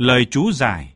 Lời chú giải